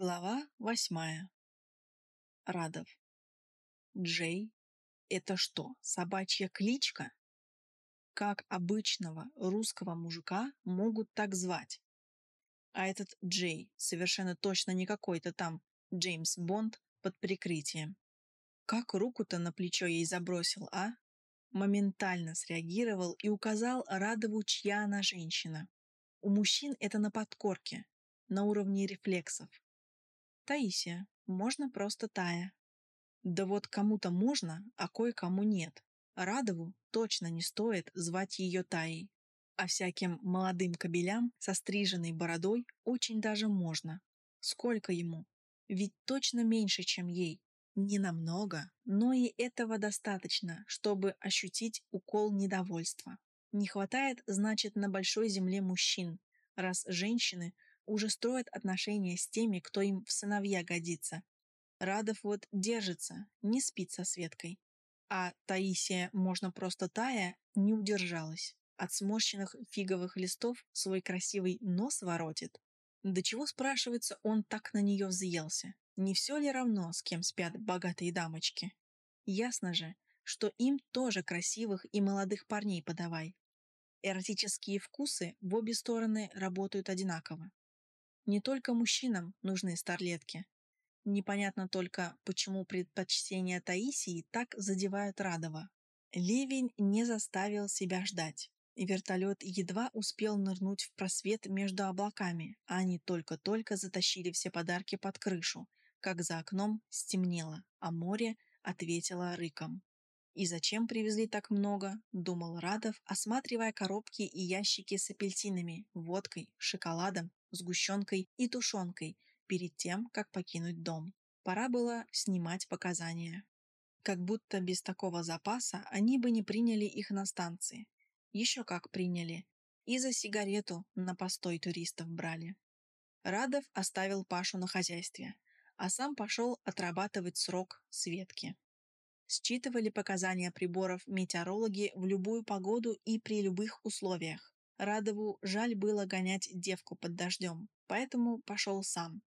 Глава восьмая. Радов. Джей – это что, собачья кличка? Как обычного русского мужика могут так звать? А этот Джей совершенно точно не какой-то там Джеймс Бонд под прикрытием. Как руку-то на плечо ей забросил, а? Моментально среагировал и указал Радову, чья она женщина. У мужчин это на подкорке, на уровне рефлексов Таисия, можно просто Тая. Да вот кому-то можно, а кое-кому нет. Радову точно не стоит звать ее Таей. А всяким молодым кобелям со стриженной бородой очень даже можно. Сколько ему? Ведь точно меньше, чем ей. Не намного, но и этого достаточно, чтобы ощутить укол недовольства. Не хватает, значит, на большой земле мужчин, раз женщины уже строят отношения с теми, кто им в сыновья годится. Радов вот держится, не спит со Светкой. А Таисия, можно просто Тая, не удержалась. От сморщенных фиговых листов свой красивый нос воротит. До чего, спрашивается, он так на нее взъелся? Не все ли равно, с кем спят богатые дамочки? Ясно же, что им тоже красивых и молодых парней подавай. Эротические вкусы в обе стороны работают одинаково. Не только мужчинам нужны старлетки. Непонятно только, почему предпочтения Таисии так задевают Радова. Ливень не заставил себя ждать. Вертолет едва успел нырнуть в просвет между облаками, а они только-только затащили все подарки под крышу, как за окном стемнело, а море ответило рыком. «И зачем привезли так много?» – думал Радов, осматривая коробки и ящики с апельсинами, водкой, шоколадом сгущенкой и тушенкой перед тем, как покинуть дом. Пора было снимать показания. Как будто без такого запаса они бы не приняли их на станции. Еще как приняли. И за сигарету на постой туристов брали. Радов оставил Пашу на хозяйстве, а сам пошел отрабатывать срок Светки. Считывали показания приборов метеорологи в любую погоду и при любых условиях. Радову жаль было гонять девку под дождем, поэтому пошел сам.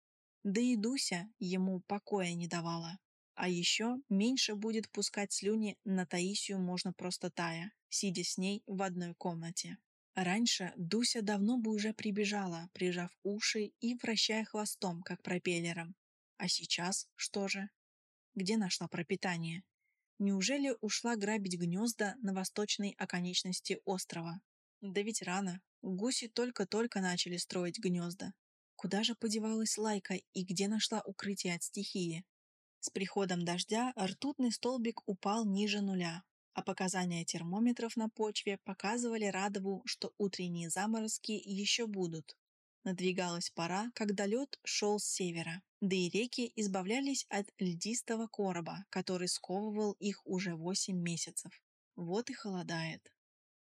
Да и Дуся ему покоя не давала. А еще меньше будет пускать слюни на Таисию можно просто тая, сидя с ней в одной комнате. Раньше Дуся давно бы уже прибежала, прижав уши и вращая хвостом, как пропеллером. А сейчас что же? Где нашла пропитание? Неужели ушла грабить гнезда на восточной оконечности острова? Да ведь рано. Гуси только-только начали строить гнезда. Куда же подевалась Лайка и где нашла укрытие от стихии? С приходом дождя ртутный столбик упал ниже нуля, а показания термометров на почве показывали Радову, что утренние заморозки еще будут. Надвигалась пора, когда лед шел с севера, да и реки избавлялись от льдистого короба, который сковывал их уже 8 месяцев. Вот и холодает.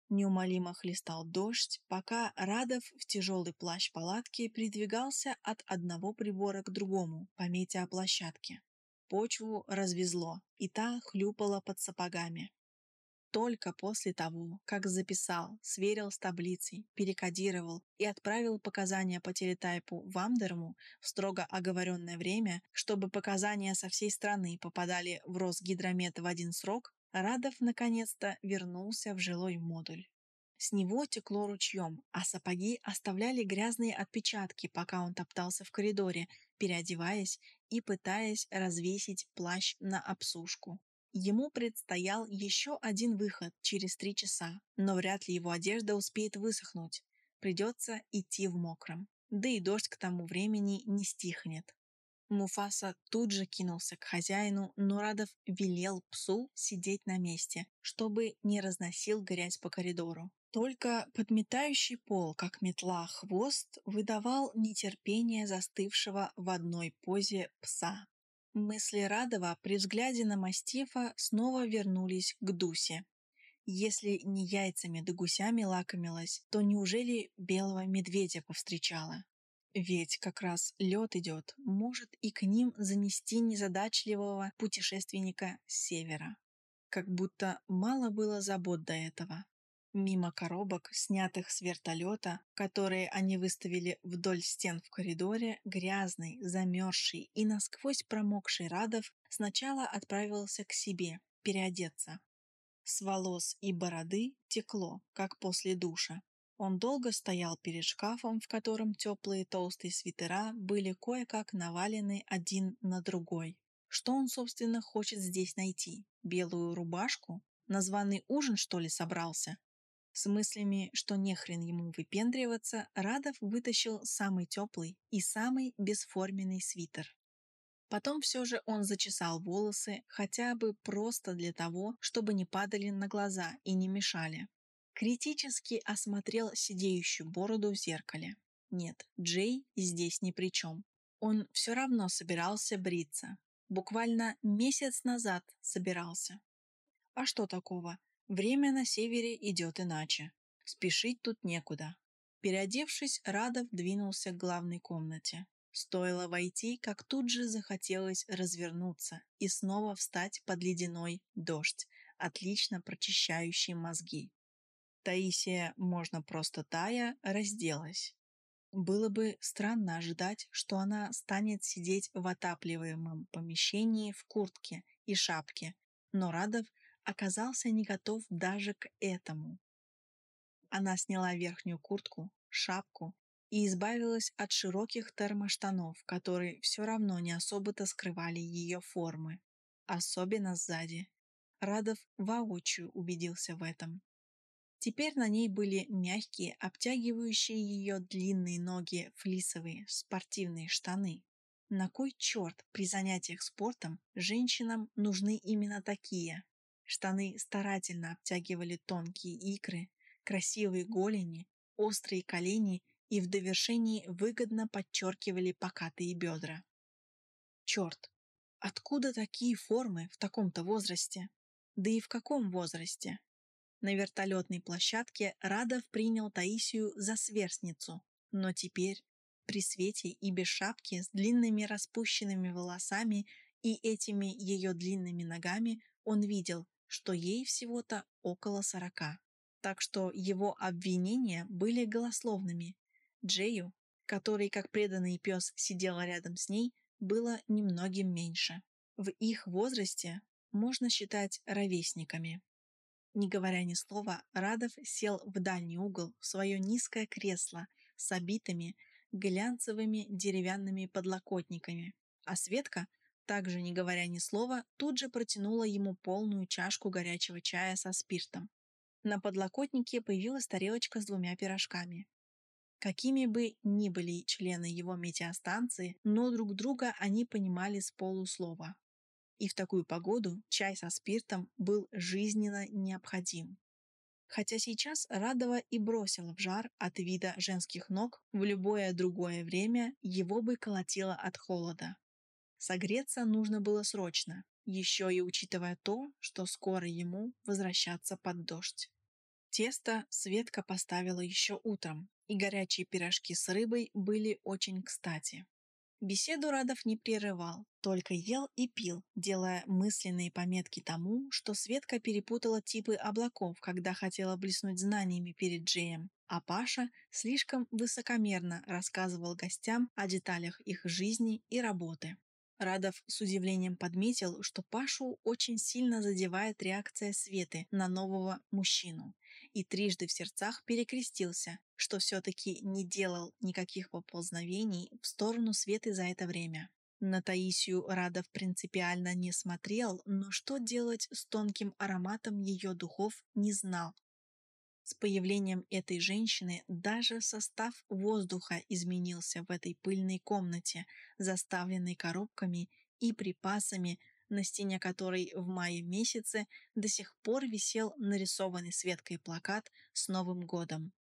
Неумолимо хлестал дождь, пока Радов в тяжелый плащ палатки придвигался от одного прибора к другому по метеоплощадке. Почву развезло, и та хлюпала под сапогами. Только после того, как записал, сверил с таблицей, перекодировал и отправил показания по телетайпу Вамдерму в строго оговоренное время, чтобы показания со всей страны попадали в Росгидромет в один срок, Радов наконец-то вернулся в жилой модуль. С него текло ручьем, а сапоги оставляли грязные отпечатки, пока он топтался в коридоре, переодеваясь и пытаясь развесить плащ на обсушку. Ему предстоял еще один выход через три часа, но вряд ли его одежда успеет высохнуть. Придется идти в мокром. Да и дождь к тому времени не стихнет. Муфаса тут же кинулся к хозяину, но Радов велел псу сидеть на месте, чтобы не разносил грязь по коридору. Только подметающий пол, как метла, хвост выдавал нетерпение застывшего в одной позе пса. Мысли Радова при взгляде на мастифа снова вернулись к Дусе. Если не яйцами да гусями лакомилась, то неужели белого медведя повстречала? Ведь как раз лед идет, может и к ним занести незадачливого путешественника с севера. Как будто мало было забот до этого. Мимо коробок, снятых с вертолета, которые они выставили вдоль стен в коридоре, грязный, замерзший и насквозь промокший Радов сначала отправился к себе переодеться. С волос и бороды текло, как после душа. Он долго стоял перед шкафом, в котором теплые толстые свитера были кое-как навалены один на другой. Что он, собственно, хочет здесь найти? Белую рубашку? На званый ужин, что ли, собрался? С мыслями, что нехрен ему выпендриваться, Радов вытащил самый теплый и самый бесформенный свитер. Потом все же он зачесал волосы, хотя бы просто для того, чтобы не падали на глаза и не мешали. Критически осмотрел сидеющую бороду в зеркале. Нет, Джей здесь ни при чем. Он все равно собирался бриться. Буквально месяц назад собирался. А что такого? Время на севере идет иначе. Спешить тут некуда. Переодевшись, Радов двинулся к главной комнате. Стоило войти, как тут же захотелось развернуться и снова встать под ледяной дождь, отлично прочищающий мозги. Таисия, можно просто тая, разделась. Было бы странно ожидать, что она станет сидеть в отапливаемом помещении в куртке и шапке, но Радов оказался не готов даже к этому. Она сняла верхнюю куртку, шапку и избавилась от широких термоштанов, которые все равно не особо-то скрывали ее формы, особенно сзади. Радов воочию убедился в этом. Теперь на ней были мягкие, обтягивающие ее длинные ноги флисовые спортивные штаны. На кой черт при занятиях спортом женщинам нужны именно такие? Штаны старательно обтягивали тонкие икры, красивые голени, острые колени и в довершении выгодно подчеркивали покатые бедра. Черт, откуда такие формы в таком-то возрасте? Да и в каком возрасте? На вертолетной площадке Радов принял Таисию за сверстницу, но теперь, при свете и без шапки, с длинными распущенными волосами и этими ее длинными ногами, он видел, что ей всего-то около сорока. Так что его обвинения были голословными. Джею, который, как преданный пес, сидел рядом с ней, было немногим меньше. В их возрасте можно считать ровесниками. Не говоря ни слова, Радов сел в дальний угол в свое низкое кресло с обитыми глянцевыми деревянными подлокотниками, а Светка также, не говоря ни слова, тут же протянула ему полную чашку горячего чая со спиртом. На подлокотнике появилась тарелочка с двумя пирожками. Какими бы ни были члены его метеостанции, но друг друга они понимали с полуслова. И в такую погоду чай со спиртом был жизненно необходим. Хотя сейчас Радова и бросила в жар от вида женских ног, в любое другое время его бы колотило от холода. Согреться нужно было срочно, еще и учитывая то, что скоро ему возвращаться под дождь. Тесто Светка поставила еще утром, и горячие пирожки с рыбой были очень кстати. Беседу Радов не прерывал, только ел и пил, делая мысленные пометки тому, что Светка перепутала типы облаков, когда хотела блеснуть знаниями перед Джеем, а Паша слишком высокомерно рассказывал гостям о деталях их жизни и работы. Радов с удивлением подметил, что Пашу очень сильно задевает реакция Светы на нового мужчину, и трижды в сердцах перекрестился, что все-таки не делал никаких поползновений в сторону Светы за это время. На Таисию Радов принципиально не смотрел, но что делать с тонким ароматом ее духов не знал. С появлением этой женщины даже состав воздуха изменился в этой пыльной комнате, заставленной коробками и припасами, на стене которой в мае месяце до сих пор висел нарисованный Светкой плакат с Новым годом.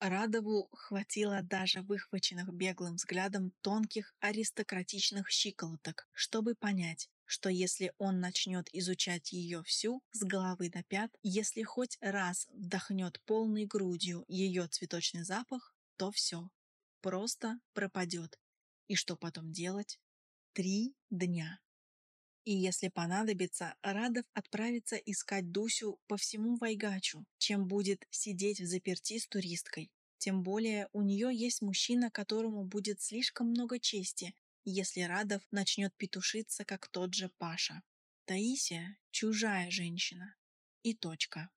Радову хватило даже выхваченных беглым взглядом тонких аристократичных щиколоток, чтобы понять, что если он начнет изучать ее всю, с головы до пят, если хоть раз вдохнет полной грудью ее цветочный запах, то все, просто пропадет. И что потом делать? Три дня. И если понадобится, Радов отправится искать Дусю по всему Вайгачу, чем будет сидеть в заперти с туристкой. Тем более у нее есть мужчина, которому будет слишком много чести, если Радов начнет петушиться, как тот же Паша. Таисия – чужая женщина. И точка.